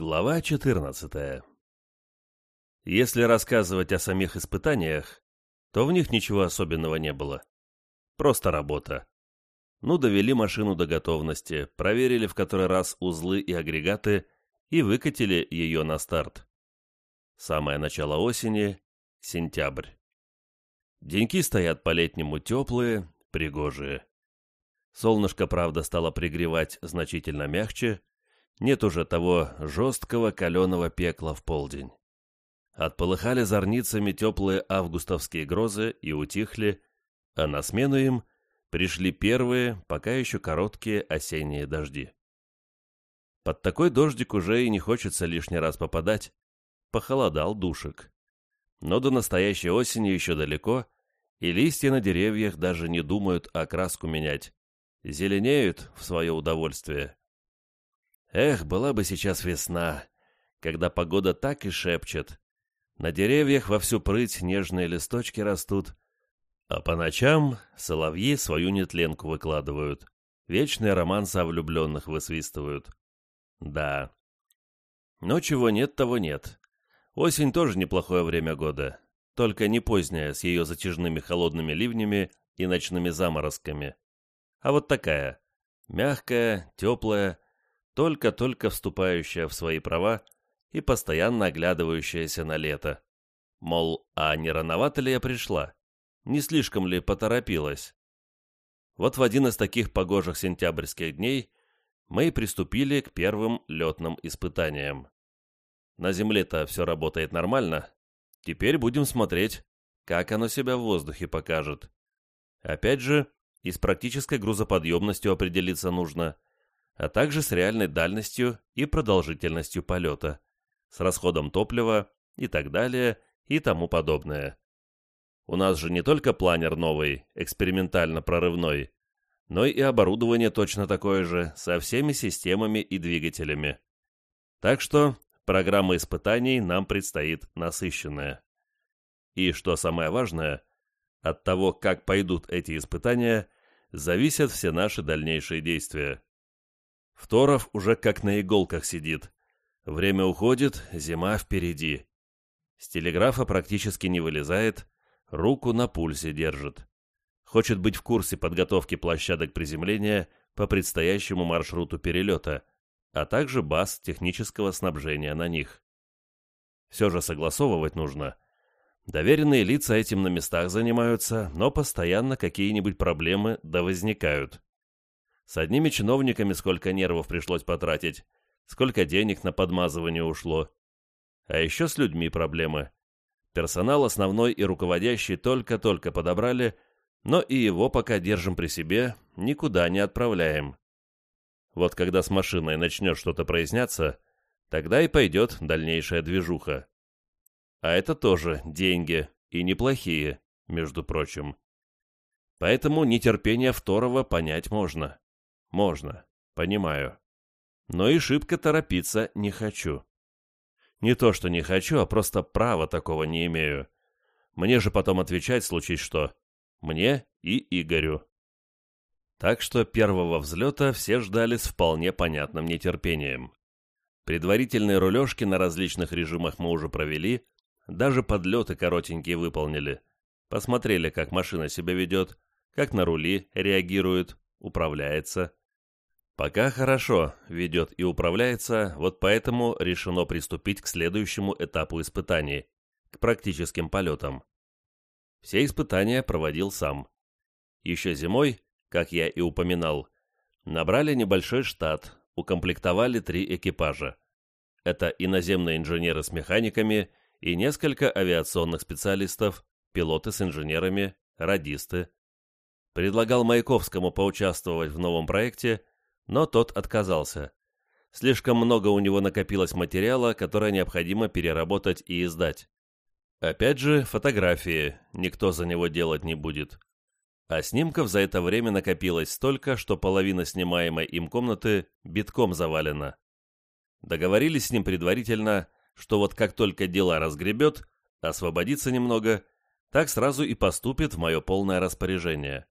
Глава 14 Если рассказывать о самих испытаниях, то в них ничего особенного не было. Просто работа. Ну, довели машину до готовности, проверили в который раз узлы и агрегаты и выкатили ее на старт. Самое начало осени, сентябрь. Деньки стоят по-летнему теплые, пригожие. Солнышко, правда, стало пригревать значительно мягче, нет уже того жесткого каленого пекла в полдень. Отполыхали зорницами теплые августовские грозы и утихли, а на смену им пришли первые, пока еще короткие осенние дожди. Под такой дождик уже и не хочется лишний раз попадать. Похолодал душек. Но до настоящей осени еще далеко, и листья на деревьях даже не думают окраску менять. Зеленеют в свое удовольствие. Эх, была бы сейчас весна, когда погода так и шепчет. На деревьях во всю прыть нежные листочки растут, а по ночам соловьи свою нетленку выкладывают, вечные романсы о влюбленных высвистывают. Да. Но чего нет, того нет. Осень тоже неплохое время года, только не поздняя, с ее затяжными холодными ливнями и ночными заморозками. А вот такая, мягкая, теплая, только-только вступающая в свои права и постоянно оглядывающаяся на лето. Мол, а не рановато ли я пришла? Не слишком ли поторопилась? Вот в один из таких погожих сентябрьских дней мы и приступили к первым летным испытаниям. На Земле-то все работает нормально. Теперь будем смотреть, как оно себя в воздухе покажет. Опять же, и с практической грузоподъемностью определиться нужно – а также с реальной дальностью и продолжительностью полета, с расходом топлива и так далее и тому подобное. У нас же не только планер новый, экспериментально-прорывной, но и оборудование точно такое же, со всеми системами и двигателями. Так что программа испытаний нам предстоит насыщенная. И что самое важное, от того, как пойдут эти испытания, зависят все наши дальнейшие действия. Второв уже как на иголках сидит. Время уходит, зима впереди. С телеграфа практически не вылезает, руку на пульсе держит. Хочет быть в курсе подготовки площадок приземления по предстоящему маршруту перелета, а также баз технического снабжения на них. Все же согласовывать нужно. Доверенные лица этим на местах занимаются, но постоянно какие-нибудь проблемы да возникают. С одними чиновниками сколько нервов пришлось потратить, сколько денег на подмазывание ушло. А еще с людьми проблемы. Персонал основной и руководящий только-только подобрали, но и его пока держим при себе, никуда не отправляем. Вот когда с машиной начнет что-то проясняться, тогда и пойдет дальнейшая движуха. А это тоже деньги, и неплохие, между прочим. Поэтому нетерпение второго понять можно. Можно, понимаю. Но и шибко торопиться не хочу. Не то, что не хочу, а просто права такого не имею. Мне же потом отвечать, случись что. Мне и Игорю. Так что первого взлета все ждали с вполне понятным нетерпением. Предварительные рулежки на различных режимах мы уже провели, даже подлеты коротенькие выполнили. Посмотрели, как машина себя ведет, как на рули реагирует, управляется. Пока хорошо ведет и управляется, вот поэтому решено приступить к следующему этапу испытаний, к практическим полетам. Все испытания проводил сам. Еще зимой, как я и упоминал, набрали небольшой штат, укомплектовали три экипажа. Это иноземные инженеры с механиками и несколько авиационных специалистов, пилоты с инженерами, радисты. Предлагал Маяковскому поучаствовать в новом проекте – но тот отказался. Слишком много у него накопилось материала, которое необходимо переработать и издать. Опять же, фотографии никто за него делать не будет. А снимков за это время накопилось столько, что половина снимаемой им комнаты битком завалена. Договорились с ним предварительно, что вот как только дела разгребет, освободится немного, так сразу и поступит в мое полное распоряжение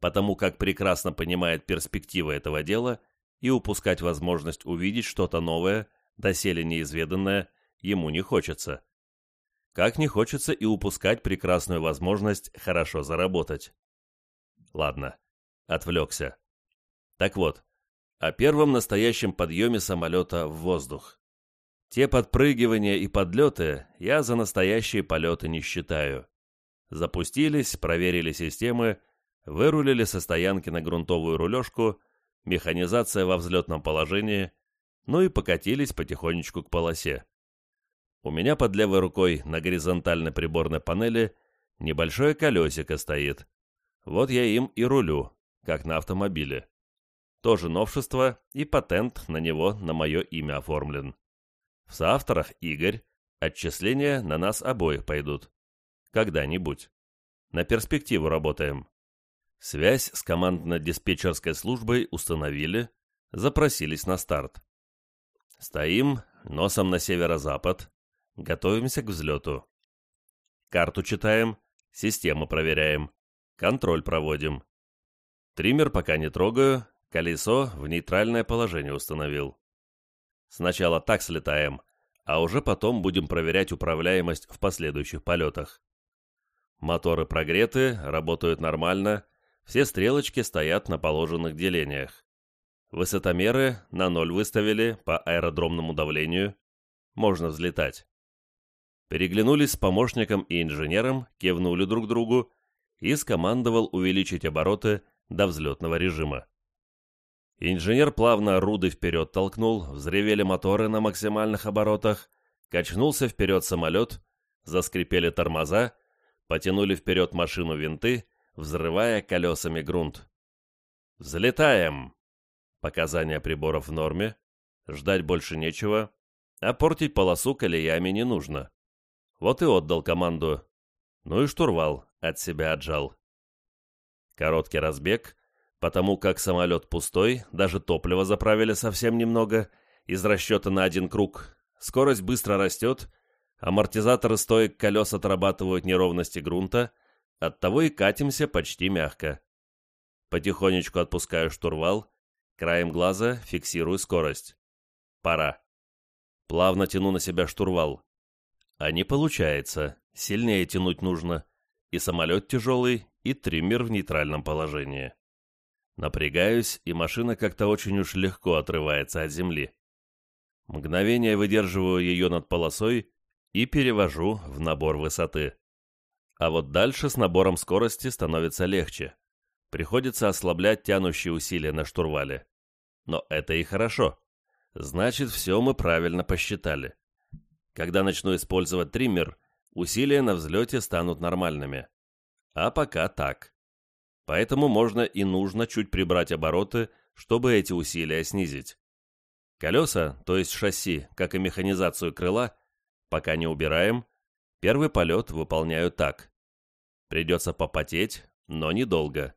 потому как прекрасно понимает перспективы этого дела и упускать возможность увидеть что-то новое, доселе неизведанное, ему не хочется. Как не хочется и упускать прекрасную возможность хорошо заработать. Ладно, отвлекся. Так вот, о первом настоящем подъеме самолета в воздух. Те подпрыгивания и подлеты я за настоящие полеты не считаю. Запустились, проверили системы, вырулили со стоянки на грунтовую рулежку, механизация во взлетном положении, ну и покатились потихонечку к полосе. У меня под левой рукой на горизонтальной приборной панели небольшое колесико стоит. Вот я им и рулю, как на автомобиле. Тоже новшество, и патент на него на мое имя оформлен. В соавторах Игорь, отчисления на нас обоих пойдут. Когда-нибудь. На перспективу работаем. Связь с командно-диспетчерской службой установили, запросились на старт. Стоим, носом на северо-запад, готовимся к взлету. Карту читаем, систему проверяем, контроль проводим. Триммер пока не трогаю, колесо в нейтральное положение установил. Сначала так слетаем, а уже потом будем проверять управляемость в последующих полетах. Моторы прогреты, работают нормально, все стрелочки стоят на положенных делениях. Высотомеры на ноль выставили по аэродромному давлению. Можно взлетать. Переглянулись с помощником и инженером, кивнули друг другу и скомандовал увеличить обороты до взлетного режима. Инженер плавно руды вперед толкнул, взревели моторы на максимальных оборотах, качнулся вперед самолет, заскрипели тормоза, потянули вперед машину винты, взрывая колесами грунт. «Взлетаем!» Показания приборов в норме, ждать больше нечего, а портить полосу колеями не нужно. Вот и отдал команду. Ну и штурвал от себя отжал. Короткий разбег, потому как самолет пустой, даже топливо заправили совсем немного, из расчета на один круг, скорость быстро растет, амортизаторы стоек колес отрабатывают неровности грунта, оттого и катимся почти мягко. Потихонечку отпускаю штурвал, краем глаза фиксирую скорость. Пора. Плавно тяну на себя штурвал. А не получается, сильнее тянуть нужно. И самолет тяжелый, и триммер в нейтральном положении. Напрягаюсь, и машина как-то очень уж легко отрывается от земли. Мгновение выдерживаю ее над полосой и перевожу в набор высоты. А вот дальше с набором скорости становится легче. Приходится ослаблять тянущие усилия на штурвале. Но это и хорошо. Значит, все мы правильно посчитали. Когда начну использовать триммер, усилия на взлете станут нормальными. А пока так поэтому можно и нужно чуть прибрать обороты, чтобы эти усилия снизить. Колеса, то есть шасси, как и механизацию крыла, пока не убираем, первый полет выполняю так. Придется попотеть, но недолго.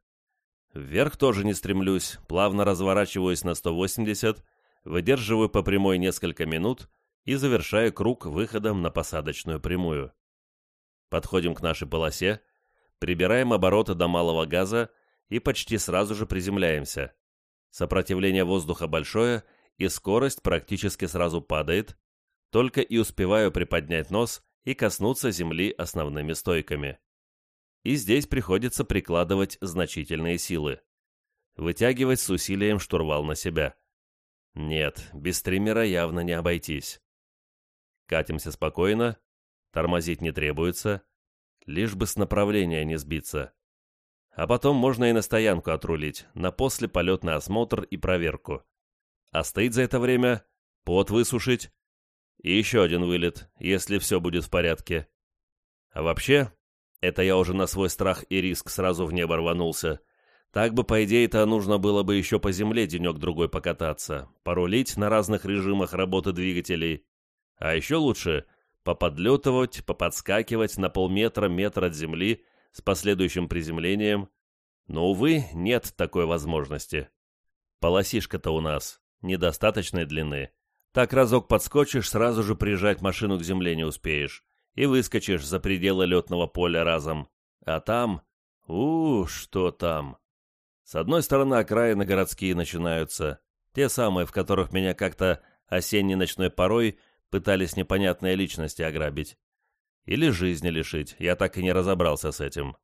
Вверх тоже не стремлюсь, плавно разворачиваюсь на 180, выдерживаю по прямой несколько минут и завершаю круг выходом на посадочную прямую. Подходим к нашей полосе, Прибираем обороты до малого газа и почти сразу же приземляемся. Сопротивление воздуха большое, и скорость практически сразу падает, только и успеваю приподнять нос и коснуться земли основными стойками. И здесь приходится прикладывать значительные силы. Вытягивать с усилием штурвал на себя. Нет, без триммера явно не обойтись. Катимся спокойно, тормозить не требуется, лишь бы с направления не сбиться. А потом можно и на стоянку отрулить, на послеполетный осмотр и проверку. А стоит за это время, пот высушить и еще один вылет, если все будет в порядке. А вообще, это я уже на свой страх и риск сразу в небо рванулся. Так бы, по идее-то, нужно было бы еще по земле денек-другой покататься, порулить на разных режимах работы двигателей. А еще лучше поподлетывать, поподскакивать на полметра-метр от земли с последующим приземлением, но, увы, нет такой возможности. Полосишка-то у нас недостаточной длины. Так разок подскочишь, сразу же прижать машину к земле не успеешь, и выскочишь за пределы летного поля разом. А там... у, что там? С одной стороны окраины городские начинаются, те самые, в которых меня как-то осенней ночной порой пытались непонятные личности ограбить. Или жизни лишить, я так и не разобрался с этим.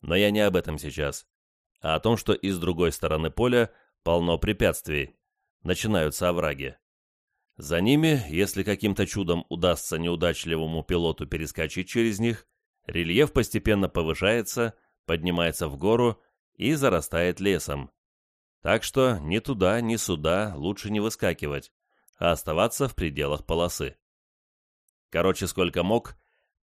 Но я не об этом сейчас, а о том, что и с другой стороны поля полно препятствий. Начинаются овраги. За ними, если каким-то чудом удастся неудачливому пилоту перескочить через них, рельеф постепенно повышается, поднимается в гору и зарастает лесом. Так что ни туда, ни сюда лучше не выскакивать, а оставаться в пределах полосы. Короче, сколько мог,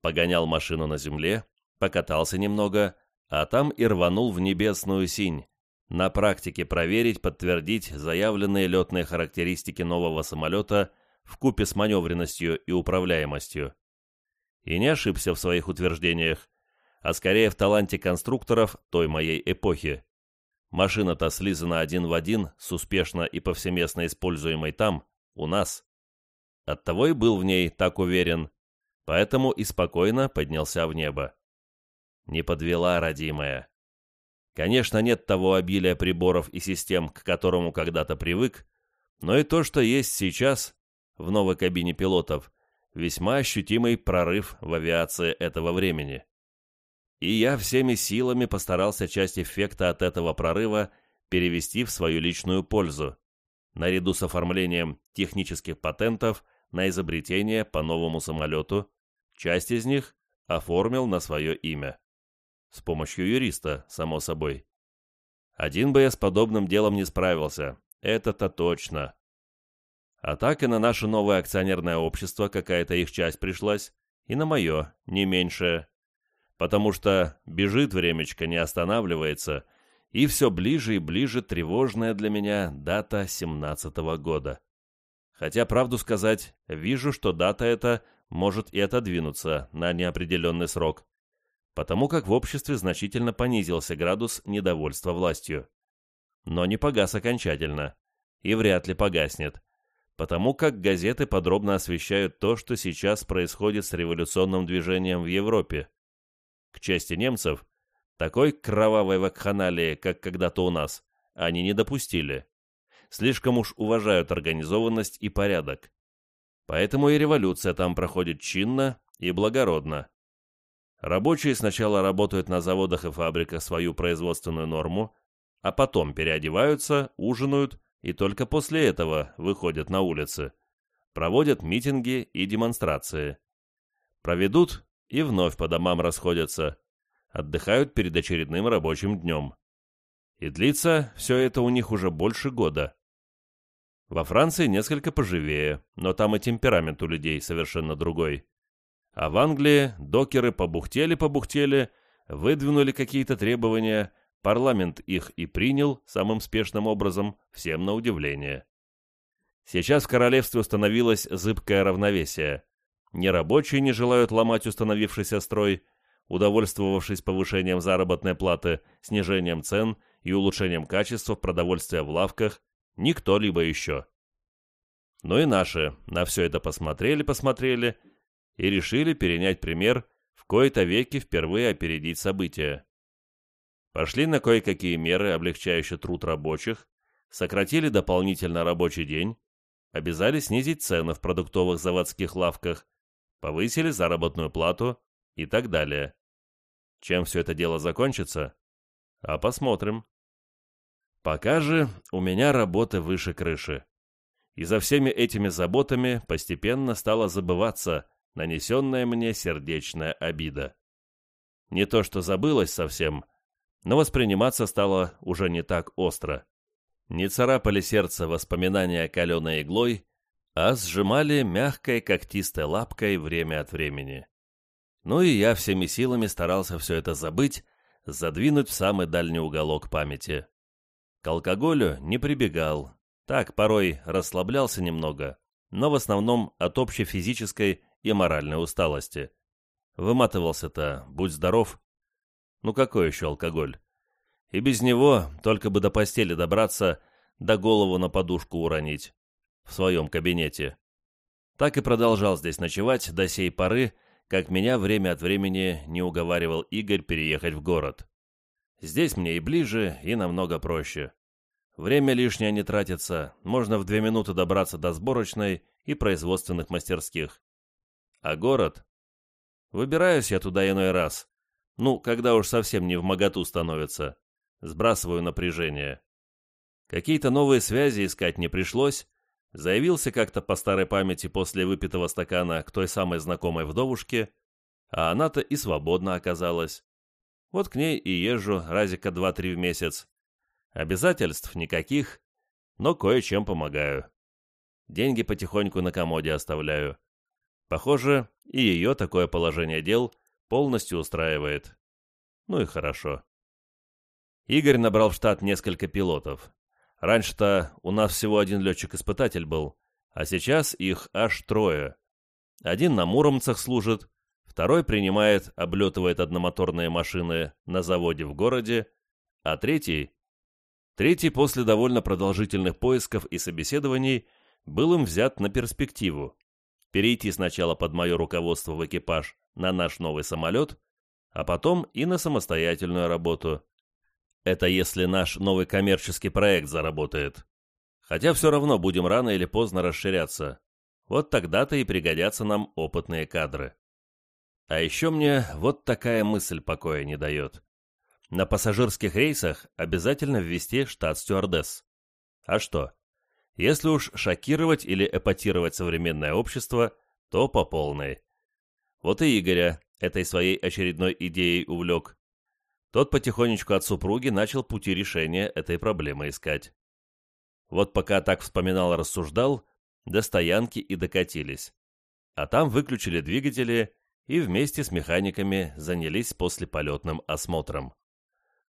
погонял машину на земле, покатался немного, а там и рванул в небесную синь, на практике проверить, подтвердить заявленные летные характеристики нового самолета в купе с маневренностью и управляемостью. И не ошибся в своих утверждениях, а скорее в таланте конструкторов той моей эпохи. Машина-то слизана один в один с успешно и повсеместно используемой там, у нас. Оттого и был в ней так уверен, поэтому и спокойно поднялся в небо. Не подвела родимая. Конечно, нет того обилия приборов и систем, к которому когда-то привык, но и то, что есть сейчас в новой кабине пилотов, весьма ощутимый прорыв в авиации этого времени. И я всеми силами постарался часть эффекта от этого прорыва перевести в свою личную пользу, наряду с оформлением технических патентов на изобретение по новому самолету, часть из них оформил на свое имя. С помощью юриста, само собой. Один бы я с подобным делом не справился, это-то точно. А так и на наше новое акционерное общество какая-то их часть пришлась, и на мое, не меньшее. Потому что бежит времечко, не останавливается, и все ближе и ближе тревожная для меня дата семнадцатого года. Хотя, правду сказать, вижу, что дата эта может и отодвинуться на неопределенный срок потому как в обществе значительно понизился градус недовольства властью. Но не погас окончательно, и вряд ли погаснет, потому как газеты подробно освещают то, что сейчас происходит с революционным движением в Европе. К чести немцев, такой кровавой вакханалии, как когда-то у нас, они не допустили. Слишком уж уважают организованность и порядок. Поэтому и революция там проходит чинно и благородно. Рабочие сначала работают на заводах и фабриках свою производственную норму, а потом переодеваются, ужинают и только после этого выходят на улицы. Проводят митинги и демонстрации. Проведут и вновь по домам расходятся. Отдыхают перед очередным рабочим днем. И длится все это у них уже больше года. Во Франции несколько поживее, но там и темперамент у людей совершенно другой. А в Англии докеры побухтели-побухтели, выдвинули какие-то требования, парламент их и принял самым спешным образом, всем на удивление. Сейчас в королевстве установилось зыбкое равновесие. Ни рабочие не желают ломать установившийся строй, удовольствовавшись повышением заработной платы, снижением цен и улучшением качества продовольствия в лавках, ни кто-либо еще. Но и наши на все это посмотрели-посмотрели и решили перенять пример, в кои-то веки впервые опередить события. Пошли на кое-какие меры, облегчающие труд рабочих, сократили дополнительно рабочий день, обязали снизить цены в продуктовых заводских лавках, повысили заработную плату и так далее. Чем все это дело закончится? А посмотрим. Пока же у меня работы выше крыши. И за всеми этими заботами постепенно стало забываться, нанесенная мне сердечная обида. Не то что забылось совсем, но восприниматься стало уже не так остро. Не царапали сердце воспоминания каленой иглой, а сжимали мягкой когтистой лапкой время от времени. Ну и я всеми силами старался все это забыть, задвинуть в самый дальний уголок памяти. К алкоголю не прибегал, так порой расслаблялся немного, но в основном от общей физической и моральной усталости. Выматывался-то, будь здоров. Ну какой еще алкоголь? И без него только бы до постели добраться, да голову на подушку уронить. В своем кабинете. Так и продолжал здесь ночевать до сей поры, как меня время от времени не уговаривал Игорь переехать в город. Здесь мне и ближе, и намного проще. время лишнее не тратится, можно в две минуты добраться до сборочной и производственных мастерских. А город? Выбираюсь я туда иной раз. Ну, когда уж совсем не в моготу становится. Сбрасываю напряжение. Какие-то новые связи искать не пришлось. Заявился как-то по старой памяти после выпитого стакана к той самой знакомой вдовушке, а она-то и свободна оказалась. Вот к ней и езжу разика два-три в месяц. Обязательств никаких, но кое-чем помогаю. Деньги потихоньку на комоде оставляю. Похоже, и ее такое положение дел полностью устраивает. Ну и хорошо. Игорь набрал в штат несколько пилотов. Раньше-то у нас всего один летчик-испытатель был, а сейчас их аж трое. Один на Муромцах служит, второй принимает, облетывает одномоторные машины на заводе в городе, а третий... Третий после довольно продолжительных поисков и собеседований был им взят на перспективу. Перейти сначала под мое руководство в экипаж на наш новый самолет, а потом и на самостоятельную работу. Это если наш новый коммерческий проект заработает. Хотя все равно будем рано или поздно расширяться. Вот тогда-то и пригодятся нам опытные кадры. А еще мне вот такая мысль покоя не дает. На пассажирских рейсах обязательно ввести штат стюардесс. А что? Если уж шокировать или эпатировать современное общество, то по полной. Вот и Игоря этой своей очередной идеей увлек. Тот потихонечку от супруги начал пути решения этой проблемы искать. Вот пока так вспоминал-рассуждал, до стоянки и докатились. А там выключили двигатели и вместе с механиками занялись послеполетным осмотром.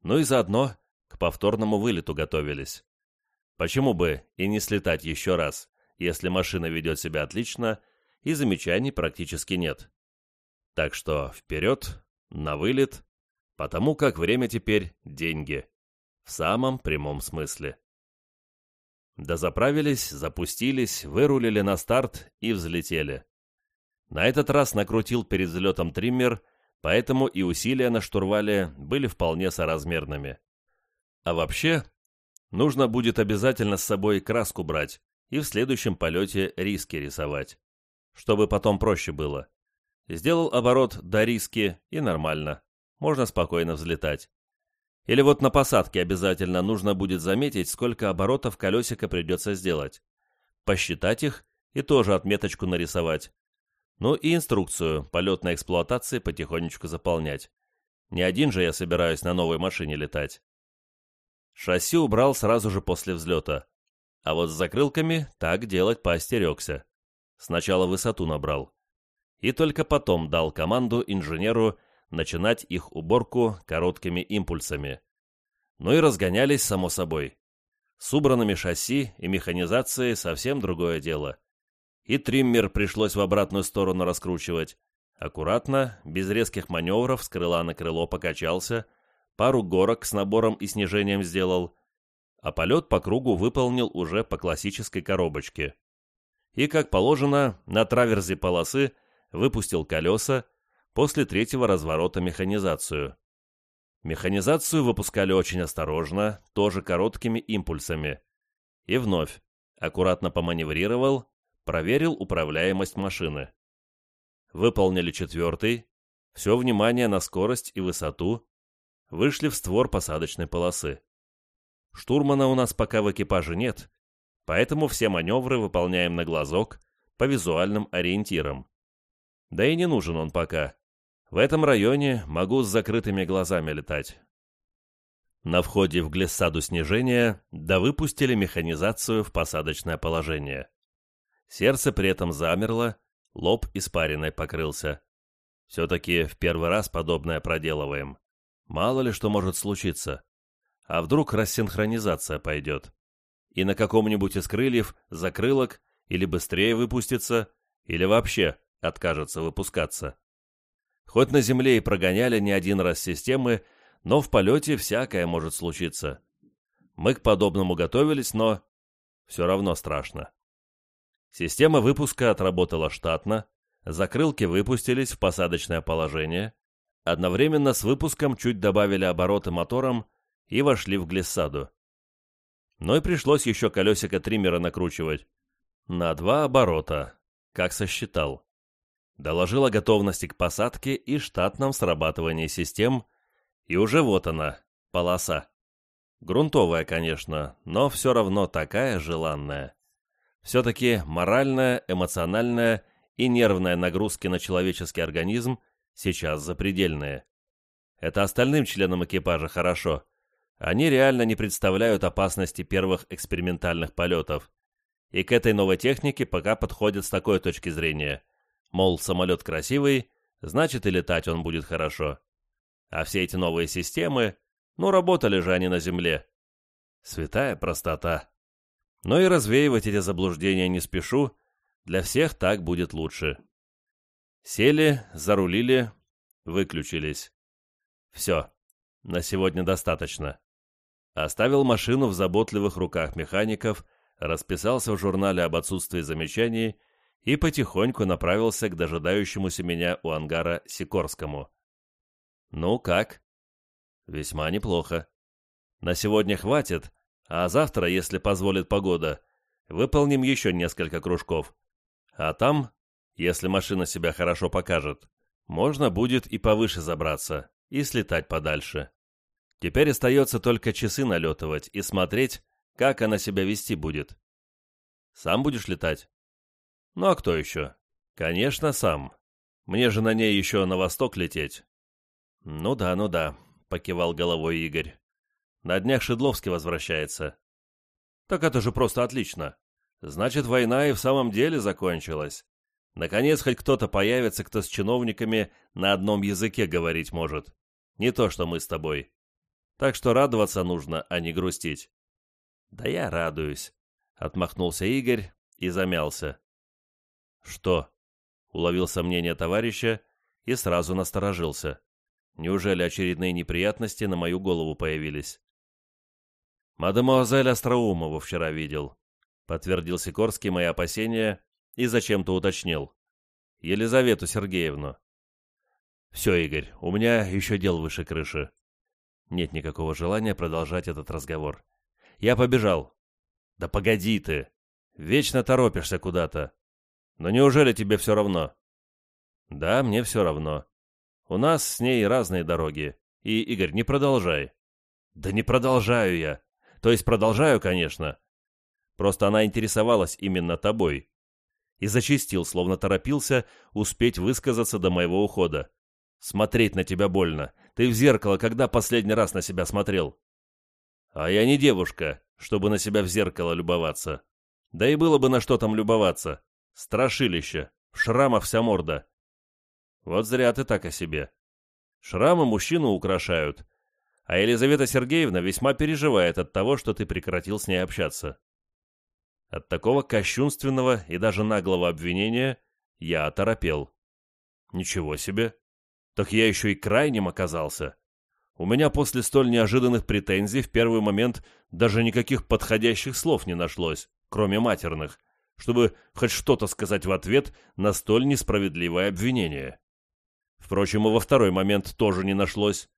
Ну и заодно к повторному вылету готовились. Почему бы и не слетать еще раз, если машина ведет себя отлично и замечаний практически нет. Так что вперед, на вылет, потому как время теперь – деньги. В самом прямом смысле. Дозаправились, запустились, вырулили на старт и взлетели. На этот раз накрутил перед взлетом триммер, поэтому и усилия на штурвале были вполне соразмерными. А вообще, нужно будет обязательно с собой краску брать и в следующем полете риски рисовать, чтобы потом проще было. Сделал оборот до риски и нормально, можно спокойно взлетать. Или вот на посадке обязательно нужно будет заметить, сколько оборотов колесика придется сделать. Посчитать их и тоже отметочку нарисовать, ну и инструкцию полетной эксплуатации потихонечку заполнять. Не один же я собираюсь на новой машине летать. Шасси убрал сразу же после взлета. А вот с закрылками так делать поостерегся. Сначала высоту набрал. И только потом дал команду инженеру начинать их уборку короткими импульсами. Ну и разгонялись, само собой. С убранными шасси и механизацией совсем другое дело и триммер пришлось в обратную сторону раскручивать. Аккуратно, без резких маневров, с крыла на крыло покачался, пару горок с набором и снижением сделал, а полет по кругу выполнил уже по классической коробочке. И, как положено, на траверзе полосы выпустил колеса, после третьего разворота механизацию. Механизацию выпускали очень осторожно, тоже короткими импульсами. И вновь, аккуратно поманеврировал, проверил управляемость машины. Выполнили четвертый, все внимание на скорость и высоту, вышли в створ посадочной полосы. Штурмана у нас пока в экипаже нет, поэтому все маневры выполняем на глазок, по визуальным ориентирам. Да и не нужен он пока. В этом районе могу с закрытыми глазами летать. На входе в глиссаду снижения да выпустили механизацию в посадочное положение. Сердце при этом замерло, лоб испариной покрылся. Все-таки в первый раз подобное проделываем. Мало ли что может случиться. А вдруг рассинхронизация пойдет? И на каком-нибудь из крыльев закрылок или быстрее выпустится, или вообще откажется выпускаться. Хоть на Земле и прогоняли не один раз системы, но в полете всякое может случиться. Мы к подобному готовились, но все равно страшно. Система выпуска отработала штатно, закрылки выпустились в посадочное положение, одновременно с выпуском чуть добавили обороты мотором и вошли в глиссаду. Но и пришлось еще колесико триммера накручивать. На два оборота, как сосчитал. Доложил о готовности к посадке и штатном срабатывании систем, и уже вот она, полоса. Грунтовая, конечно, но все равно такая желанная. Все-таки моральная, эмоциональная и нервная нагрузки на человеческий организм сейчас запредельные. Это остальным членам экипажа хорошо. Они реально не представляют опасности первых экспериментальных полетов. И к этой новой технике пока подходят с такой точки зрения. Мол, самолет красивый, значит и летать он будет хорошо. А все эти новые системы, ну, работали же они на Земле. Святая простота. Но и развеивать эти заблуждения не спешу, для всех так будет лучше. Сели, зарулили, выключились. Все, на сегодня достаточно. Оставил машину в заботливых руках механиков, расписался в журнале об отсутствии замечаний и потихоньку направился к дожидающемуся меня у ангара Сикорскому. «Ну как?» «Весьма неплохо. На сегодня хватит, а завтра, если позволит погода, выполним еще несколько кружков. А там, если машина себя хорошо покажет, можно будет и повыше забраться, и слетать подальше. Теперь остается только часы налетывать и смотреть, как она себя вести будет. Сам будешь летать? Ну а кто еще? Конечно, сам. Мне же на ней еще на восток лететь. Ну да, ну да, покивал головой Игорь. На днях Шедловский возвращается. Так это же просто отлично. Значит, война и в самом деле закончилась. Наконец, хоть кто-то появится, кто с чиновниками на одном языке говорить может. Не то, что мы с тобой. Так что радоваться нужно, а не грустить. Да я радуюсь, отмахнулся Игорь и замялся. Что? Уловил сомнение товарища и сразу насторожился. Неужели очередные неприятности на мою голову появились? «Мадемуазель Остроумову вчера видел», — подтвердил Сикорский мои опасения и зачем-то уточнил. «Елизавету Сергеевну». «Все, Игорь, у меня еще дел выше крыши». Нет никакого желания продолжать этот разговор. «Я побежал». «Да погоди ты! Вечно торопишься куда-то. Но неужели тебе все равно?» «Да, мне все равно. У нас с ней разные дороги. И, Игорь, не продолжай». «Да не продолжаю я. То есть продолжаю, конечно. Просто она интересовалась именно тобой. И зачистил, словно торопился успеть высказаться до моего ухода. Смотреть на тебя больно. Ты в зеркало когда последний раз на себя смотрел? А я не девушка, чтобы на себя в зеркало любоваться. Да и было бы на что там любоваться. Страшилище. В шрамах вся морда. Вот зря ты так о себе. Шрамы мужчину украшают, а Елизавета Сергеевна весьма переживает от того, что ты прекратил с ней общаться. От такого кощунственного и даже наглого обвинения я оторопел. Ничего себе. Так я еще и крайним оказался. У меня после столь неожиданных претензий в первый момент даже никаких подходящих слов не нашлось, кроме матерных, чтобы хоть что-то сказать в ответ на столь несправедливое обвинение. Впрочем, и во второй момент тоже не нашлось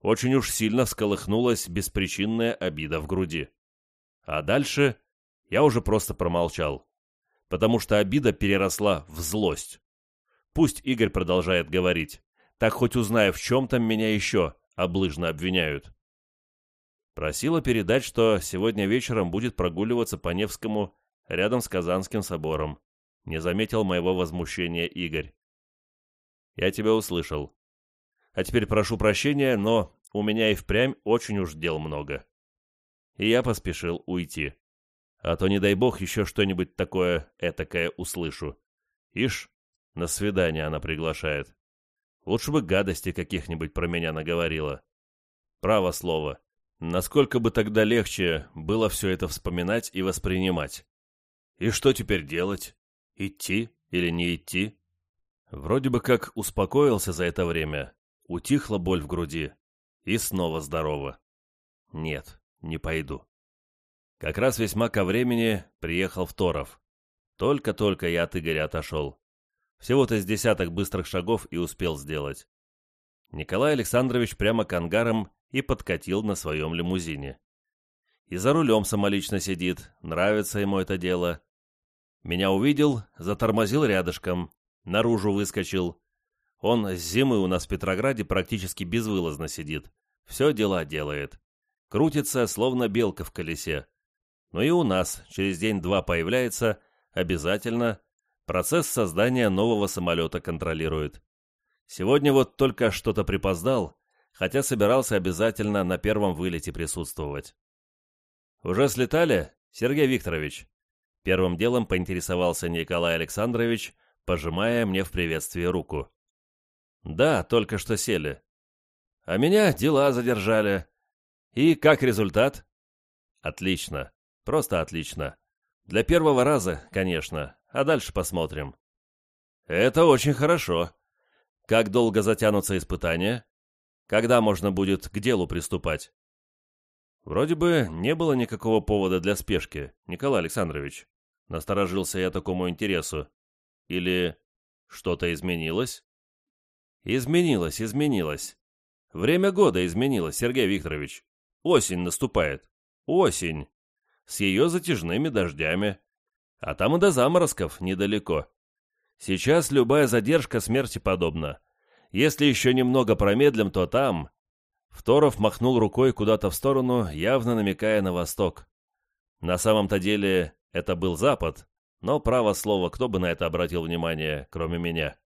очень уж сильно всколыхнулась беспричинная обида в груди. А дальше я уже просто промолчал, потому что обида переросла в злость. Пусть Игорь продолжает говорить, так хоть узнаю, в чем там меня еще облыжно обвиняют. Просила передать, что сегодня вечером будет прогуливаться по Невскому рядом с Казанским собором. Не заметил моего возмущения Игорь. Я тебя услышал. А теперь прошу прощения, но у меня и впрямь очень уж дел много. И я поспешил уйти. А то, не дай бог, еще что-нибудь такое этакое услышу. Ишь, на свидание она приглашает. Лучше бы гадости каких-нибудь про меня наговорила. Право слово. Насколько бы тогда легче было все это вспоминать и воспринимать. И что теперь делать? Идти или не идти? Вроде бы как успокоился за это время, Утихла боль в груди. И снова здорово. Нет, не пойду. Как раз весьма ко времени приехал в Торов. Только-только я от Игоря отошел. Всего-то с десяток быстрых шагов и успел сделать. Николай Александрович прямо к ангарам и подкатил на своем лимузине. И за рулем самолично сидит, нравится ему это дело. Меня увидел, затормозил рядышком, наружу выскочил. Он с зимы у нас в Петрограде практически безвылазно сидит. Все дела делает. Крутится, словно белка в колесе. Но и у нас через день-два появляется, обязательно, процесс создания нового самолета контролирует. Сегодня вот только что-то припоздал, хотя собирался обязательно на первом вылете присутствовать. «Уже слетали, Сергей Викторович?» Первым делом поинтересовался Николай Александрович, пожимая мне в приветствии руку. «Да, только что сели. А меня дела задержали. И как результат?» «Отлично. Просто отлично. Для первого раза, конечно, а дальше посмотрим». «Это очень хорошо. Как долго затянутся испытания? Когда можно будет к делу приступать?» «Вроде бы не было никакого повода для спешки, Николай Александрович». Насторожился я такому интересу. «Или что-то изменилось?» «Изменилось, изменилось. Время года изменилось, Сергей Викторович. Осень наступает. Осень. С ее затяжными дождями. А там и до заморозков недалеко. Сейчас любая задержка смерти подобна. Если еще немного промедлим, то там, Второв махнул рукой куда-то в сторону, явно намекая на восток. На самом-то деле это был запад, но, право слово, кто бы на это обратил внимание, кроме меня.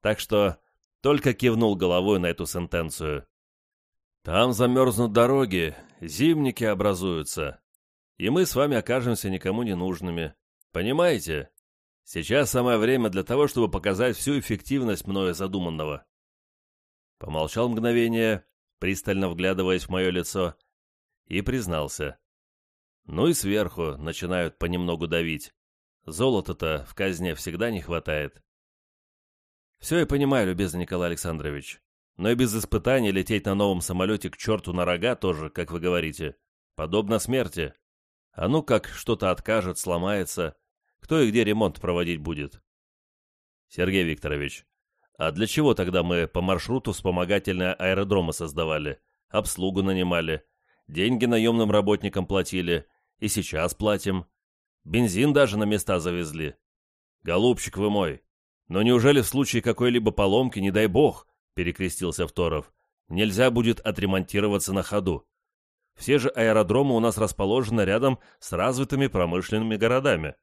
Так что только кивнул головой на эту сентенцию. Там замерзнут дороги, зимники образуются, и мы с вами окажемся никому не нужными. Понимаете? Сейчас самое время для того, чтобы показать всю эффективность мною задуманного. Помолчал мгновение, пристально вглядываясь в мое лицо, и признался. Ну и сверху начинают понемногу давить. Золота-то в казне всегда не хватает. Все я понимаю, любезный Николай Александрович. Но и без испытаний лететь на новом самолете к черту на рога тоже, как вы говорите, подобно смерти. А ну как что-то откажет, сломается, кто и где ремонт проводить будет? Сергей Викторович, а для чего тогда мы по маршруту вспомогательные аэродромы создавали, обслугу нанимали, деньги наемным работникам платили, и сейчас платим. Бензин даже на места завезли. Голубчик вы мой, но неужели в случае какой-либо поломки, не дай бог, перекрестился Второв, нельзя будет отремонтироваться на ходу? Все же аэродромы у нас расположены рядом с развитыми промышленными городами.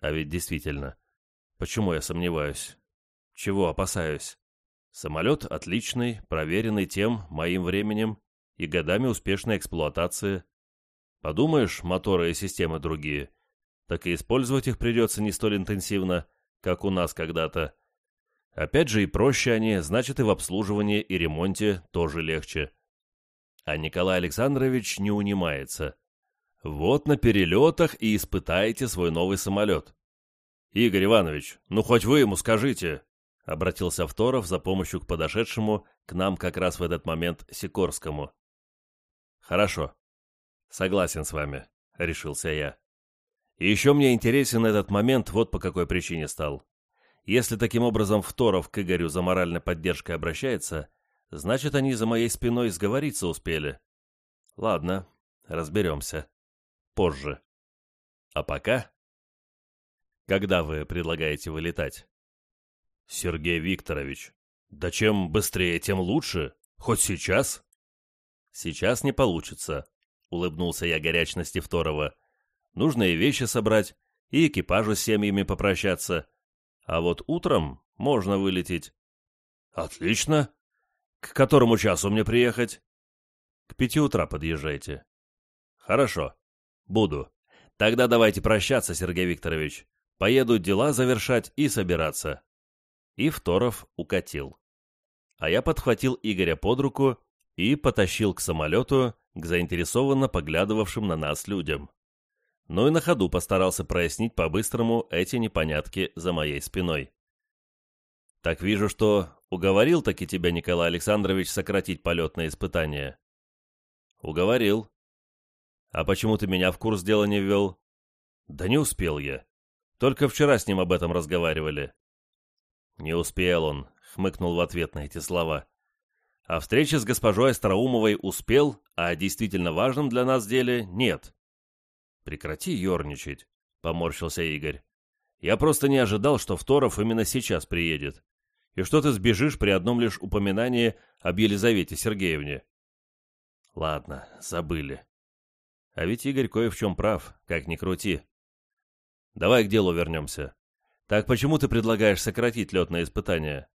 А ведь действительно, почему я сомневаюсь? Чего опасаюсь? Самолет отличный, проверенный тем, моим временем и годами успешной эксплуатации. Подумаешь, моторы и системы другие. Так и использовать их придется не столь интенсивно, как у нас когда-то. Опять же и проще они, значит и в обслуживании и ремонте тоже легче. А Николай Александрович не унимается. Вот на перелетах и испытаете свой новый самолет. Игорь Иванович, ну хоть вы ему скажите, — обратился Второв за помощью к подошедшему, к нам как раз в этот момент Сикорскому. «Хорошо. Согласен с вами», — решился я. «И еще мне интересен этот момент вот по какой причине стал. Если таким образом Второв к Игорю за моральной поддержкой обращается, значит, они за моей спиной сговориться успели. Ладно, разберемся. Позже. А пока...» «Когда вы предлагаете вылетать?» Сергей Викторович, да чем быстрее, тем лучше. Хоть сейчас. Сейчас не получится, улыбнулся я горячности Второго. Нужно и вещи собрать, и экипажу с семьями попрощаться. А вот утром можно вылететь. Отлично. К которому часу мне приехать? К пяти утра подъезжайте. Хорошо. Буду. Тогда давайте прощаться, Сергей Викторович. Поеду дела завершать и собираться и Второв укатил. А я подхватил Игоря под руку и потащил к самолету, к заинтересованно поглядывавшим на нас людям. Ну и на ходу постарался прояснить по-быстрому эти непонятки за моей спиной. «Так вижу, что уговорил таки тебя Николай Александрович сократить полетное испытание». «Уговорил». «А почему ты меня в курс дела не ввел?» «Да не успел я. Только вчера с ним об этом разговаривали. «Не успел он», — хмыкнул в ответ на эти слова. А встреча с госпожой Остроумовой успел, а действительно важном для нас деле нет. Прекрати ерничать, поморщился Игорь. Я просто не ожидал, что Второв именно сейчас приедет. И что ты сбежишь при одном лишь упоминании об Елизавете Сергеевне. Ладно, забыли. А ведь Игорь кое в чем прав, как ни крути. Давай к делу вернемся. Так почему ты предлагаешь сократить летное испытание?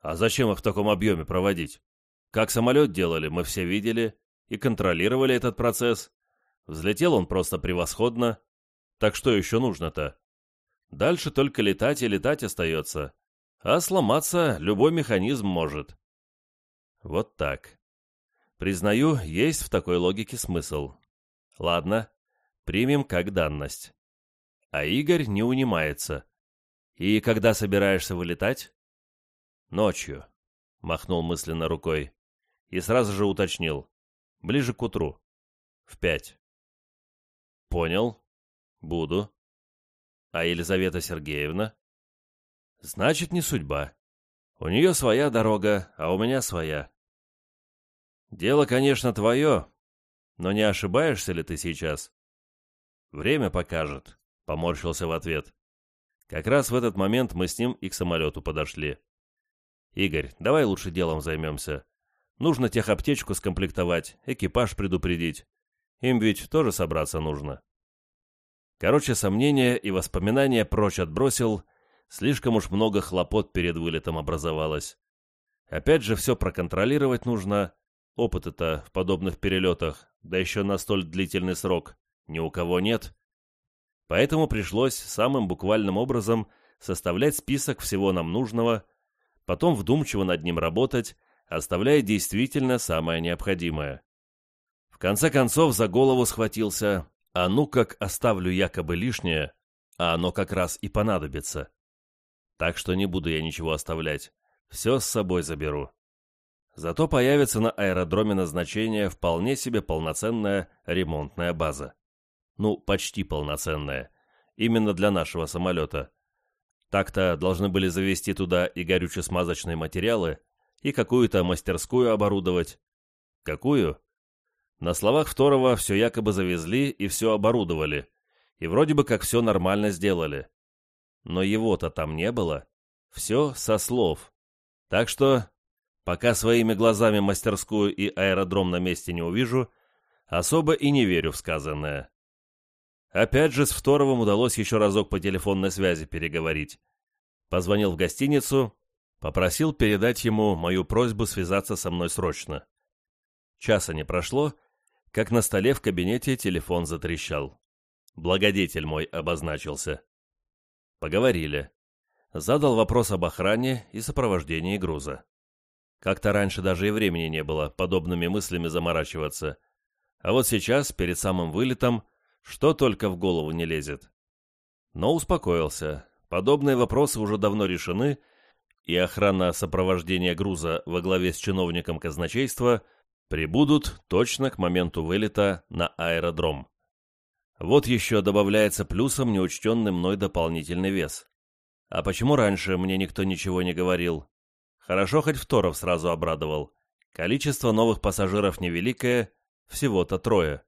А зачем их в таком объеме проводить? Как самолет делали, мы все видели и контролировали этот процесс. Взлетел он просто превосходно. Так что еще нужно-то? Дальше только летать и летать остается. А сломаться любой механизм может. Вот так. Признаю, есть в такой логике смысл. Ладно, примем как данность. А Игорь не унимается. И когда собираешься вылетать? Ночью. Махнул мысленно рукой. И сразу же уточнил. Ближе к утру. В пять. Понял. Буду. А Елизавета Сергеевна? Значит, не судьба. У нее своя дорога, а у меня своя. Дело, конечно, твое, но не ошибаешься ли ты сейчас? Время покажет, поморщился в ответ. Как раз в этот момент мы с ним и к самолету подошли. Игорь, давай лучше делом займемся. Нужно техаптечку скомплектовать, экипаж предупредить. Им ведь тоже собраться нужно. Короче, сомнения и воспоминания прочь отбросил, слишком уж много хлопот перед вылетом образовалось. Опять же, все проконтролировать нужно. Опыта-то в подобных перелетах, да еще на столь длительный срок, ни у кого нет. Поэтому пришлось самым буквальным образом составлять список всего нам нужного, потом вдумчиво над ним работать, оставляя действительно самое необходимое. В конце концов за голову схватился, а ну как оставлю якобы лишнее, а оно как раз и понадобится. Так что не буду я ничего оставлять, все с собой заберу. Зато появится на аэродроме назначения вполне себе полноценная ремонтная база. Ну, почти полноценная. Именно для нашего самолета. Так-то должны были завести туда и горюче-смазочные материалы, и какую-то мастерскую оборудовать. Какую? На словах второго все якобы завезли и все оборудовали, и вроде бы как все нормально сделали. Но его-то там не было. Все со слов. Так что, пока своими глазами мастерскую и аэродром на месте не увижу, особо и не верю в сказанное. Опять же, с Второвым удалось еще разок по телефонной связи переговорить. Позвонил в гостиницу, попросил передать ему мою просьбу связаться со мной срочно. Часа не прошло, как на столе в кабинете телефон затрещал. Благодетель мой обозначился. Поговорили. Задал вопрос об охране и сопровождении груза. Как-то раньше даже и времени не было подобными мыслями заморачиваться. А вот сейчас, перед самым вылетом, что только в голову не лезет. Но успокоился. Подобные вопросы уже давно решены, и охрана сопровождения груза во главе с чиновником казначейства – Прибудут точно к моменту вылета на аэродром. Вот еще добавляется плюсом неучтенный мной дополнительный вес. А почему раньше мне никто ничего не говорил? Хорошо, хоть Второв сразу обрадовал. Количество новых пассажиров невеликое, всего-то трое.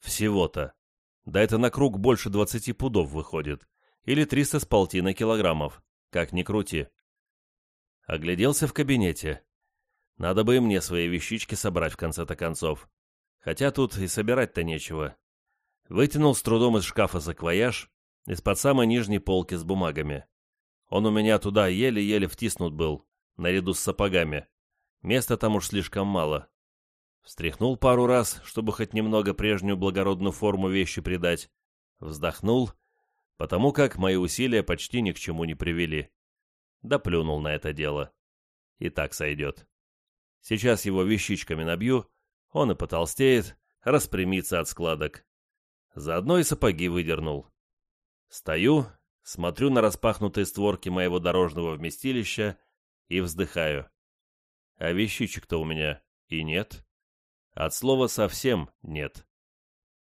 Всего-то. Да это на круг больше двадцати пудов выходит. Или триста с полтиной килограммов. Как ни крути. Огляделся в кабинете. Надо бы и мне свои вещички собрать в конце-то концов. Хотя тут и собирать-то нечего. Вытянул с трудом из шкафа саквояж, из-под самой нижней полки с бумагами. Он у меня туда еле-еле втиснут был, наряду с сапогами. Места там уж слишком мало. Встряхнул пару раз, чтобы хоть немного прежнюю благородную форму вещи придать. Вздохнул, потому как мои усилия почти ни к чему не привели. Да плюнул на это дело. И так сойдет. Сейчас его вещичками набью, он и потолстеет, распрямится от складок. Заодно и сапоги выдернул. Стою, смотрю на распахнутые створки моего дорожного вместилища и вздыхаю. А вещичек-то у меня и нет. От слова совсем нет.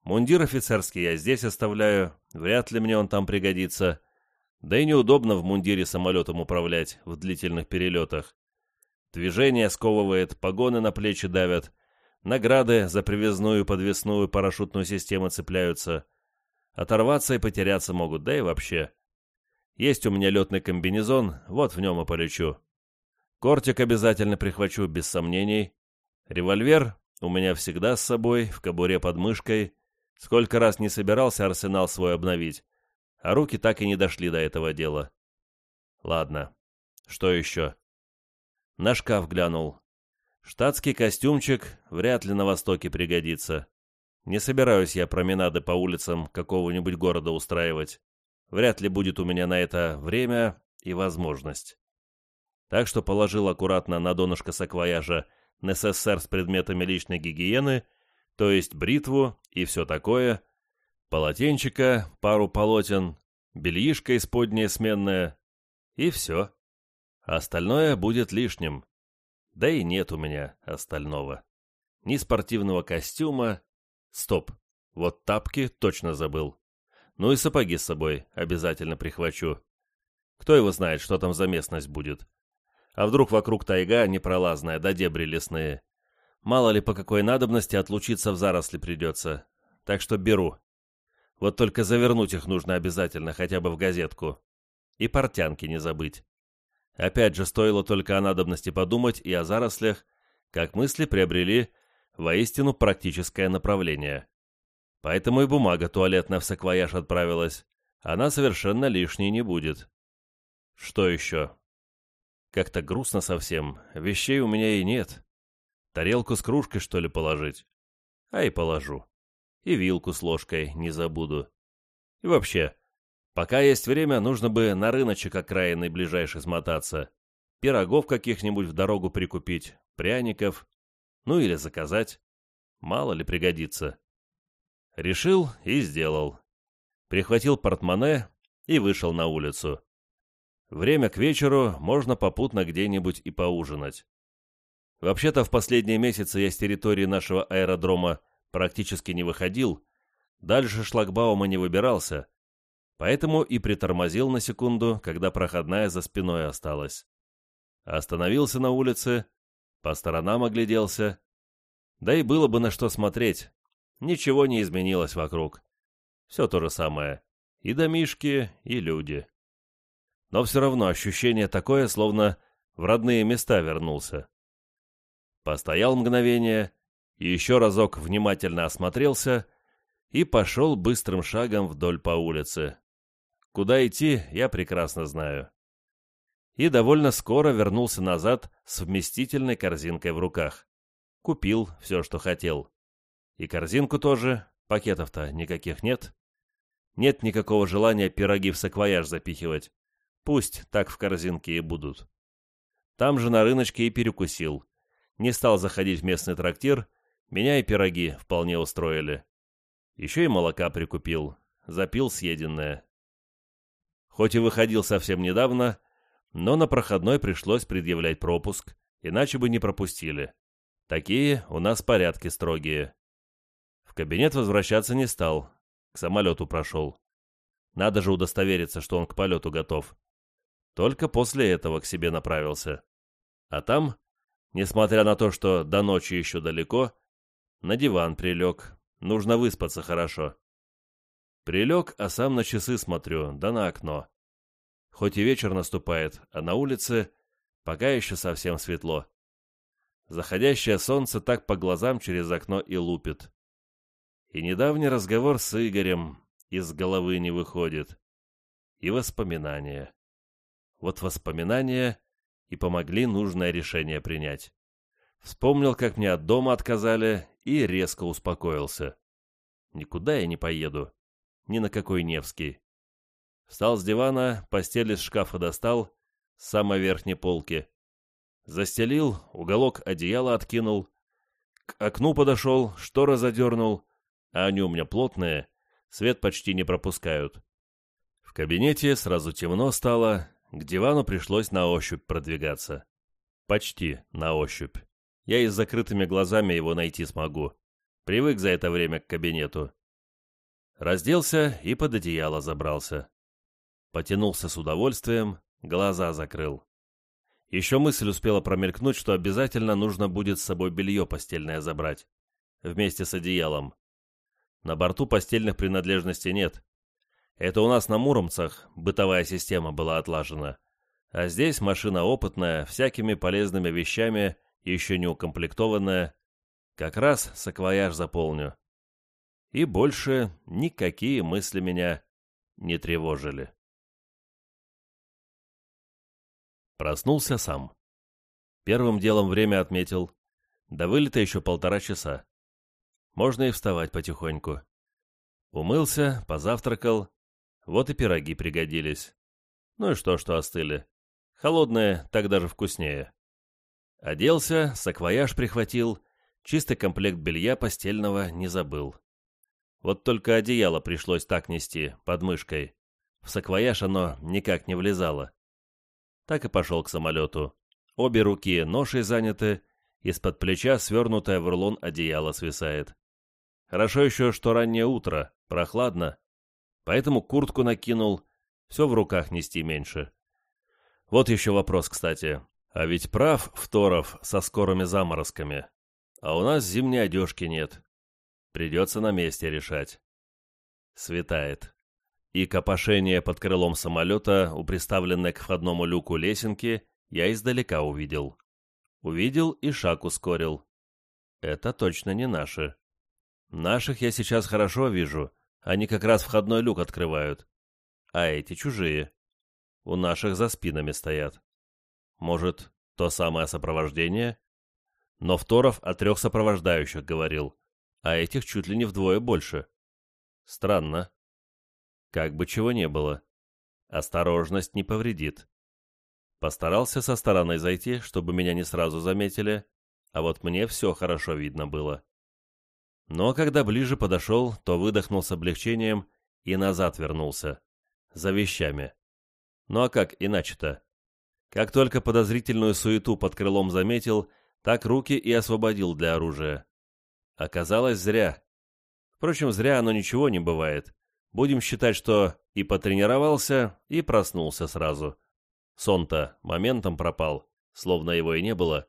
Мундир офицерский я здесь оставляю, вряд ли мне он там пригодится. Да и неудобно в мундире самолетом управлять в длительных перелетах. Движение сковывает, погоны на плечи давят, награды за привязную подвесную парашютную систему цепляются. Оторваться и потеряться могут, да и вообще. Есть у меня летный комбинезон, вот в нем и полечу. Кортик обязательно прихвачу, без сомнений. Револьвер у меня всегда с собой, в кобуре под мышкой. Сколько раз не собирался арсенал свой обновить, а руки так и не дошли до этого дела. Ладно, что еще? На шкаф глянул. Штатский костюмчик вряд ли на Востоке пригодится. Не собираюсь я променады по улицам какого-нибудь города устраивать. Вряд ли будет у меня на это время и возможность. Так что положил аккуратно на донышко саквояжа НССР с предметами личной гигиены, то есть бритву и все такое, полотенчика, пару полотен, бельишко исподнее сменное, и все. Остальное будет лишним. Да и нет у меня остального. Ни спортивного костюма. Стоп, вот тапки точно забыл. Ну и сапоги с собой обязательно прихвачу. Кто его знает, что там за местность будет. А вдруг вокруг тайга непролазная, да дебри лесные. Мало ли по какой надобности отлучиться в заросли придется. Так что беру. Вот только завернуть их нужно обязательно, хотя бы в газетку. И портянки не забыть. Опять же, стоило только о надобности подумать и о зарослях, как мысли приобрели воистину практическое направление. Поэтому и бумага туалетная в саквояж отправилась. Она совершенно лишней не будет. Что еще? Как-то грустно совсем. Вещей у меня и нет. Тарелку с кружкой, что ли, положить? А и положу. И вилку с ложкой не забуду. И вообще, пока есть время, нужно бы на рыночек окраинный ближайший смотаться. Пирогов каких-нибудь в дорогу прикупить, пряников. Ну или заказать. Мало ли пригодится. Решил и сделал. Прихватил портмоне и вышел на улицу. Время к вечеру, можно попутно где-нибудь и поужинать. Вообще-то в последние месяцы я с территории нашего аэродрома практически не выходил, дальше шлагбаума не выбирался, поэтому и притормозил на секунду, когда проходная за спиной осталась. Остановился на улице, по сторонам огляделся. Да и было бы на что смотреть. Ничего не изменилось вокруг. Все то же самое. И домишки, и люди но все равно ощущение такое, словно в родные места вернулся. Постоял мгновение, и еще разок внимательно осмотрелся и пошел быстрым шагом вдоль по улице. Куда идти, я прекрасно знаю. И довольно скоро вернулся назад с вместительной корзинкой в руках. Купил все, что хотел. И корзинку тоже, пакетов-то никаких нет. Нет никакого желания пироги в саквояж запихивать. Пусть так в корзинке и будут. Там же на рыночке и перекусил. Не стал заходить в местный трактир, меня и пироги вполне устроили. Еще и молока прикупил, запил съеденное. Хоть и выходил совсем недавно, но на проходной пришлось предъявлять пропуск, иначе бы не пропустили. Такие у нас порядки строгие. В кабинет возвращаться не стал, к самолету прошел. Надо же удостовериться, что он к полету готов. Только после этого к себе направился. А там, несмотря на то, что до ночи еще далеко, на диван прилег. Нужно выспаться хорошо. Прилег, а сам на часы смотрю, да на окно. Хоть и вечер наступает, а на улице пока еще совсем светло. Заходящее солнце так по глазам через окно и лупит. И недавний разговор с Игорем из головы не выходит. И воспоминания. Вот воспоминания и помогли нужное решение принять. Вспомнил, как мне от дома отказали, и резко успокоился. Никуда я не поеду. Ни на какой Невский. Встал с дивана, постель из шкафа достал, с самой верхней полки. Застелил, уголок одеяла откинул. К окну подошел, шторы задернул, а они у меня плотные, свет почти не пропускают. В кабинете сразу темно стало, к дивану пришлось на ощупь продвигаться. Почти на ощупь. Я и с закрытыми глазами его найти смогу. Привык за это время к кабинету. Разделся и под одеяло забрался. Потянулся с удовольствием, глаза закрыл. Еще мысль успела промелькнуть, что обязательно нужно будет с собой белье постельное забрать. Вместе с одеялом. На борту постельных принадлежностей нет. Это у нас на Муромцах бытовая система была отлажена. А здесь машина опытная, всякими полезными вещами, еще не укомплектованная. Как раз саквояж заполню. И больше никакие мысли меня не тревожили. Проснулся сам. Первым делом время отметил. До вылета еще полтора часа. Можно и вставать потихоньку. Умылся, позавтракал. Вот и пироги пригодились. Ну и что, что остыли. Холодные так даже вкуснее. Оделся, саквояж прихватил, чистый комплект белья постельного не забыл. Вот только одеяло пришлось так нести, под мышкой. В саквояж оно никак не влезало так и пошел к самолету. Обе руки ношей заняты, из-под плеча свернутое в рулон одеяло свисает. Хорошо еще, что раннее утро, прохладно, поэтому куртку накинул, все в руках нести меньше. Вот еще вопрос, кстати. А ведь прав Второв со скорыми заморозками. А у нас зимней одежки нет. Придется на месте решать. Светает и копошение под крылом самолета у приставленной к входному люку лесенки я издалека увидел. Увидел и шаг ускорил. Это точно не наши. Наших я сейчас хорошо вижу, они как раз входной люк открывают. А эти чужие. У наших за спинами стоят. Может, то самое сопровождение? Но Второв о трех сопровождающих говорил, а этих чуть ли не вдвое больше. Странно. Как бы чего не было. Осторожность не повредит. Постарался со стороны зайти, чтобы меня не сразу заметили, а вот мне все хорошо видно было. Но когда ближе подошел, то выдохнул с облегчением и назад вернулся. За вещами. Ну а как иначе-то? Как только подозрительную суету под крылом заметил, так руки и освободил для оружия. Оказалось, зря. Впрочем, зря оно ничего не бывает. Будем считать, что и потренировался, и проснулся сразу. Сон-то моментом пропал, словно его и не было.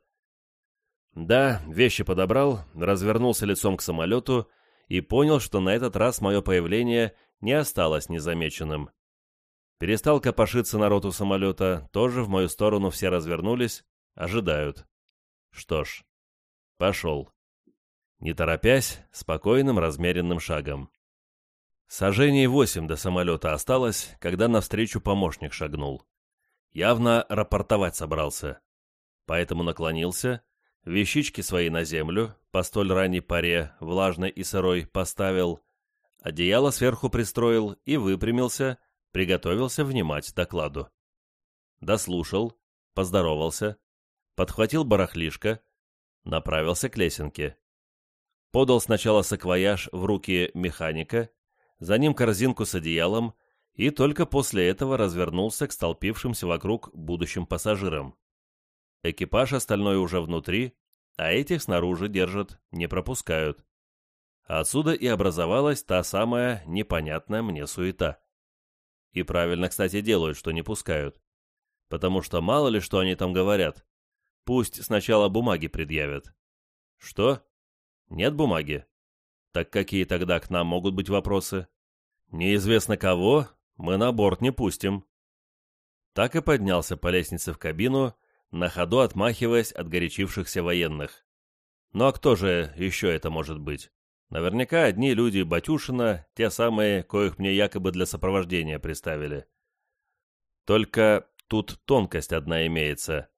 Да, вещи подобрал, развернулся лицом к самолету и понял, что на этот раз мое появление не осталось незамеченным. Перестал копошиться народ у самолета, тоже в мою сторону все развернулись, ожидают. Что ж, пошел. Не торопясь, спокойным размеренным шагом. Сожжений восемь до самолета осталось, когда навстречу помощник шагнул. Явно рапортовать собрался. Поэтому наклонился, вещички свои на землю, по столь ранней паре, влажной и сырой, поставил, одеяло сверху пристроил и выпрямился, приготовился внимать докладу. Дослушал, поздоровался, подхватил барахлишко, направился к лесенке. Подал сначала саквояж в руки механика, за ним корзинку с одеялом, и только после этого развернулся к столпившимся вокруг будущим пассажирам. Экипаж остальной уже внутри, а этих снаружи держат, не пропускают. Отсюда и образовалась та самая непонятная мне суета. И правильно, кстати, делают, что не пускают. Потому что мало ли, что они там говорят. Пусть сначала бумаги предъявят. Что? Нет бумаги? Так какие тогда к нам могут быть вопросы? Неизвестно кого мы на борт не пустим. Так и поднялся по лестнице в кабину, на ходу отмахиваясь от горячившихся военных. Ну а кто же еще это может быть? Наверняка одни люди Батюшина, те самые, коих мне якобы для сопровождения приставили. Только тут тонкость одна имеется.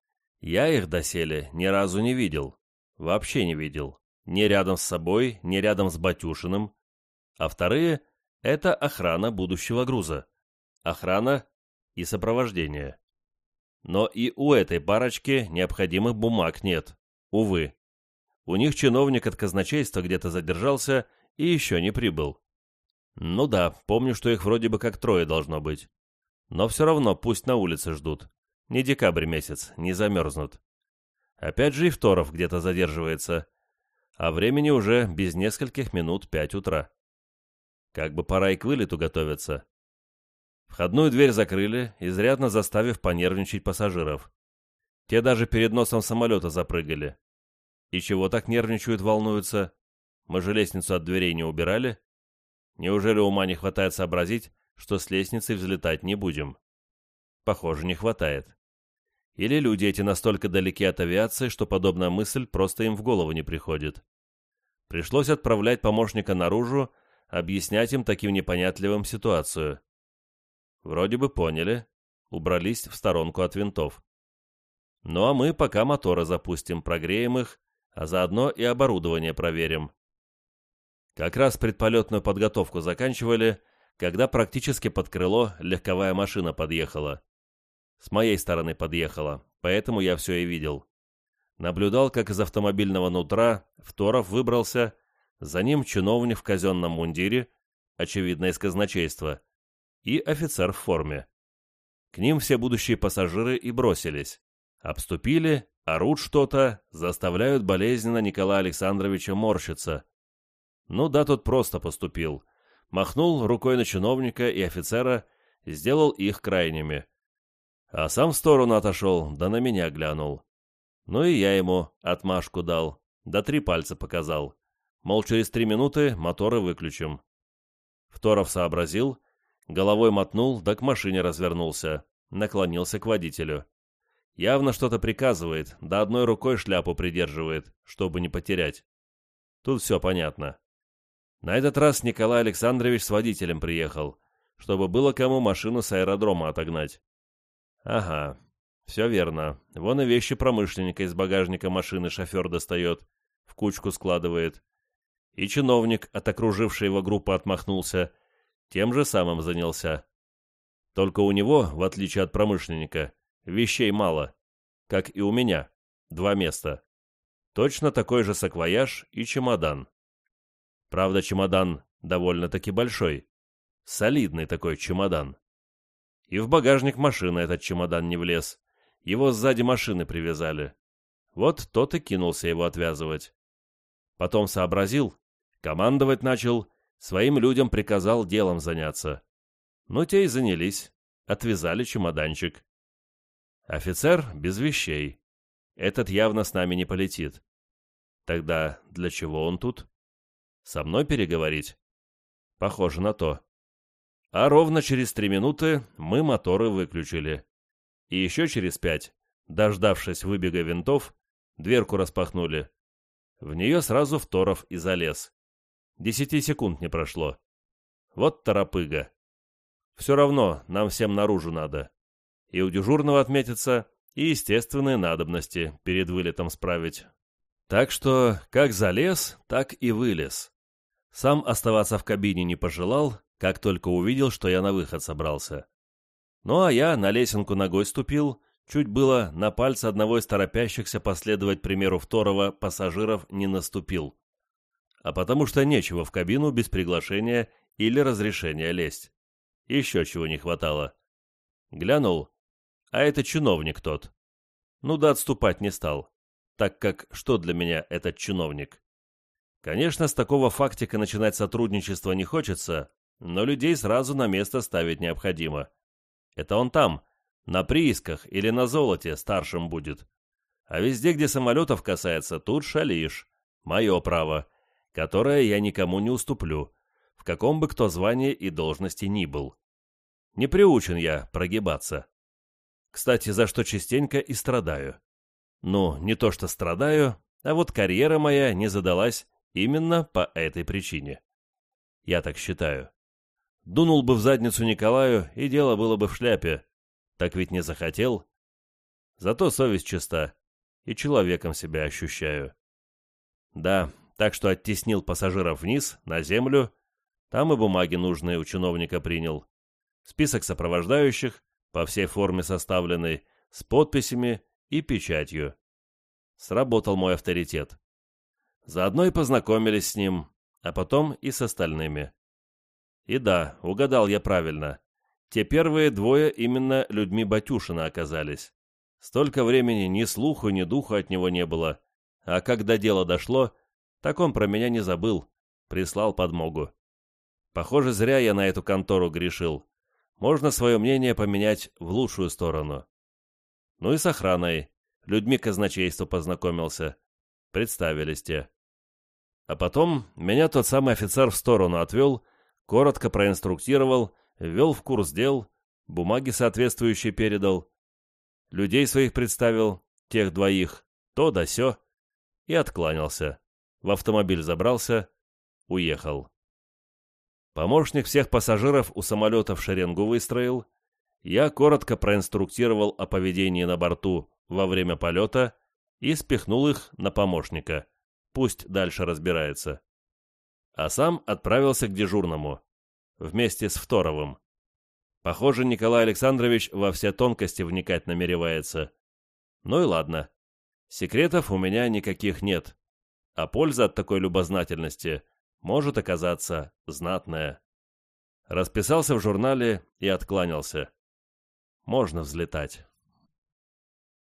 Я их доселе ни разу не видел. Вообще не видел. Ни рядом с собой, ни рядом с Батюшиным. А вторые — это охрана будущего груза. Охрана и сопровождение. Но и у этой парочки необходимых бумаг нет. Увы. У них чиновник от казначейства где-то задержался и еще не прибыл. Ну да, помню, что их вроде бы как трое должно быть. Но все равно пусть на улице ждут. Не декабрь месяц, не замерзнут. Опять же и Второв где-то задерживается а времени уже без нескольких минут пять утра. Как бы пора и к вылету готовиться. Входную дверь закрыли, изрядно заставив понервничать пассажиров. Те даже перед носом самолета запрыгали. И чего так нервничают, волнуются? Мы же лестницу от дверей не убирали. Неужели ума не хватает сообразить, что с лестницы взлетать не будем? Похоже, не хватает. Или люди эти настолько далеки от авиации, что подобная мысль просто им в голову не приходит. Пришлось отправлять помощника наружу, объяснять им таким непонятливым ситуацию. Вроде бы поняли, убрались в сторонку от винтов. Ну а мы пока моторы запустим, прогреем их, а заодно и оборудование проверим. Как раз предполетную подготовку заканчивали, когда практически под крыло легковая машина подъехала. С моей стороны подъехала, поэтому я все и видел. Наблюдал, как из автомобильного нутра Второв выбрался, за ним чиновник в казенном мундире, очевидно, из казначейства, и офицер в форме. К ним все будущие пассажиры и бросились. Обступили, орут что-то, заставляют болезненно Николая Александровича морщиться. Ну да, тот просто поступил. Махнул рукой на чиновника и офицера, сделал их крайними. А сам в сторону отошел, да на меня глянул. Ну и я ему отмашку дал, да три пальца показал. Мол, через три минуты моторы выключим. Второв сообразил, головой мотнул, да к машине развернулся, наклонился к водителю. Явно что-то приказывает, да одной рукой шляпу придерживает, чтобы не потерять. Тут все понятно. На этот раз Николай Александрович с водителем приехал, чтобы было кому машину с аэродрома отогнать. Ага, все верно. Вон и вещи промышленника из багажника машины шофер достает, в кучку складывает. И чиновник от окружившей его группы отмахнулся, тем же самым занялся. Только у него, в отличие от промышленника, Вещей мало. Как и у меня. Два места. Точно такой же саквояж и чемодан. Правда, чемодан довольно-таки большой. Солидный такой чемодан. И в багажник машины этот чемодан не влез. Его сзади машины привязали. Вот тот и кинулся его отвязывать. Потом сообразил, командовать начал, своим людям приказал делом заняться. Ну, те и занялись, отвязали чемоданчик. Офицер без вещей. Этот явно с нами не полетит. Тогда для чего он тут? Со мной переговорить? Похоже на то. А ровно через три минуты мы моторы выключили. И еще через пять, дождавшись выбега винтов, дверку распахнули. В нее сразу Второв и залез. Десяти секунд не прошло. Вот торопыга. Все равно нам всем наружу надо и у дежурного отметиться, и естественные надобности перед вылетом справить. Так что как залез, так и вылез. Сам оставаться в кабине не пожелал, как только увидел, что я на выход собрался. Ну а я на лесенку ногой ступил, чуть было на пальце одного из торопящихся последовать примеру второго пассажиров не наступил. А потому что нечего в кабину без приглашения или разрешения лезть. Еще чего не хватало. Глянул, а это чиновник тот. Ну да отступать не стал, так как что для меня этот чиновник? Конечно, с такого фактика начинать сотрудничество не хочется, но людей сразу на место ставить необходимо. Это он там, на приисках или на золоте старшим будет. А везде, где самолетов касается, тут шалишь. Мое право, которое я никому не уступлю, в каком бы кто звании и должности ни был. Не приучен я прогибаться. Кстати, за что частенько и страдаю. Ну, не то что страдаю, а вот карьера моя не задалась именно по этой причине. Я так считаю. Дунул бы в задницу Николаю, и дело было бы в шляпе. Так ведь не захотел. Зато совесть чиста, и человеком себя ощущаю. Да, так что оттеснил пассажиров вниз, на землю. Там и бумаги нужные у чиновника принял. Список сопровождающих, по всей форме составленной, с подписями и печатью. Сработал мой авторитет. Заодно и познакомились с ним, а потом и с остальными. И да, угадал я правильно. Те первые двое именно людьми Батюшина оказались. Столько времени ни слуху, ни духу от него не было. А когда дело дошло, так он про меня не забыл. Прислал подмогу. Похоже, зря я на эту контору грешил можно свое мнение поменять в лучшую сторону. Ну и с охраной. людьми казначейства познакомился. Представились те. А потом меня тот самый офицер в сторону отвел, коротко проинструктировал, ввел в курс дел, бумаги соответствующие передал, людей своих представил, тех двоих, то да сё, и откланялся. В автомобиль забрался, уехал. Помощник всех пассажиров у самолета в шеренгу выстроил, я коротко проинструктировал о поведении на борту во время полета и спихнул их на помощника. Пусть дальше разбирается. А сам отправился к дежурному. Вместе с Второвым. Похоже, Николай Александрович во все тонкости вникать намеревается. Ну и ладно. Секретов у меня никаких нет. А польза от такой любознательности может оказаться знатная. Расписался в журнале и откланялся. Можно взлетать.